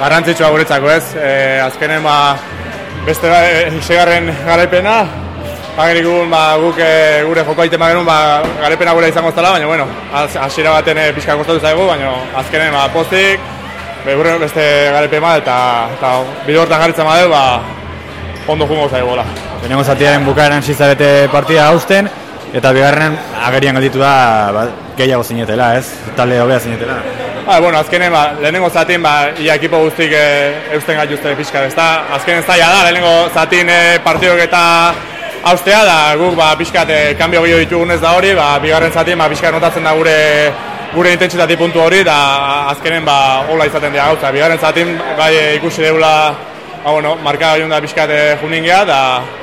garrantzitsua guretzako ez. E, azkenen ba, beste e, segarren garaipena, Agerigun ba, guk e, gure joko aiten genuen ba, garepena gure izango zela, baina bueno, hasiera baten e, pixka kostatu zaigu, baina azkenen ba, pozik, be, gure beste garepen bat eta, eta bide hortan jarritzen badeu, ba, ondo jungo zaigu gola. Benengo zatiaren bukaeran sizarete partida hausten, eta bigarren agerian galditu da ba, gehiago zinetela, ez? Talde hobea zinetela. Ba, bueno, azkenen, ba, lehenengo zatin, ba, ia ekipo guztik e, eusten gaituzte pixka, ez da? Azkenen zaila da, lehenengo zatin e, partidok eta haustea da guk ba pizkat eh, kanbio gehiago ditugunez da hori, ba bigarren zatien ba pizkat notatzen da gure gure intentsitate puntu hori da azkenen ba hola izaten dira gauza. Bigarren zatin bai eh, ikusi deula ba bueno, marka gaion da pizkat eh, juningea da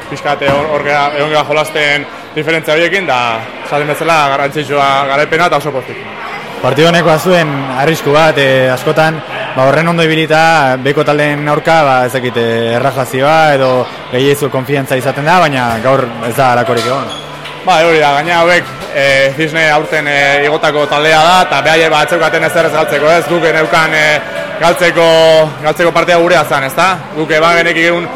pizkat hor egon gara jolasten diferentzia horiekin da zaten bezala garrantzitsua garaipena eta oso postik. Partido honeko azuen arrisku bat askotan ba, horren ondo ibilita beko taldeen aurka ba, ezakit errajazioa edo gehiezu konfiantza izaten da, baina gaur ez da alakorik egon. Ba, hori da, gaina hauek e, Disney aurten e, igotako taldea da, eta behar ba, atzeukaten ez ez galtzeko, ez guk neukan e, galtzeko, galtzeko partea gurea zan, ez da? Guk eba genek egun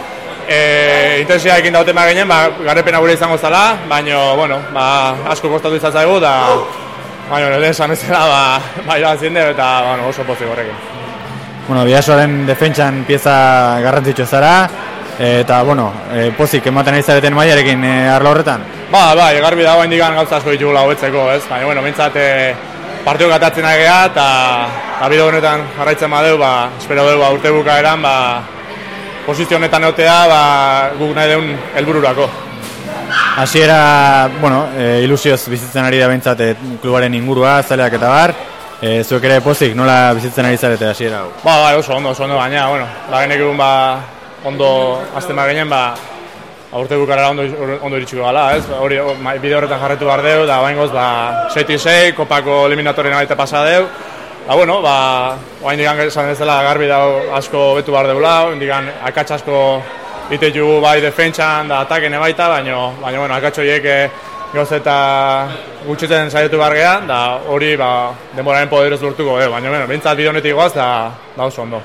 e, intensia ekin dauten ba ginen, ba, garepena gure izango zala, baina, bueno, ba, asko kostatu izan zaigu, da, baina, nire esan ez da, ba, ba, eta, bueno, oso pozik horrekin. Bueno, Biasoaren defentsan pieza garrantzitsu zara, eta, bueno, e, pozik ematen ari zareten maiarekin e, arlo horretan? Ba, ba, egarbi dago indigan gauza asko ditugula hobetzeko, ez? Baina, bueno, mintzat, e, partio gatatzen agea, eta abide honetan jarraitzen badeu, ba, espero dugu, ba, urte buka eran, ba, posizio honetan eotea, ba, guk nahi deun helbururako. Hasiera, bueno, e, ilusioz bizitzen ari da bentsat e, klubaren ingurua, zaleak eta bar, E, zuek ere pozik, nola bizitzen ari zarete hasiera hau? Ba, ba, oso ondo, oso ondo baina, bueno, ba, genek egun, ba, ondo azten ba ginen, ba, aurte bukarara ondo, ondo iritsiko gala, ez? Ba, hori, bide horretan jarretu behar deu, da bain goz, ba, 6 kopako eliminatorien abaita pasa deu, ba, bueno, ba, oain digan esan ez dela garbi dago asko betu behar deula, oain digan akatsa asko ite jugu bai defentsan da ataken ebaita, baina, baina, bueno, akatso goz eta gutxitzen saietu bargean, da hori ba, denboraren poderoz lortuko, eh? baina bueno, bintzat bideonetik goaz, da, da oso ondo.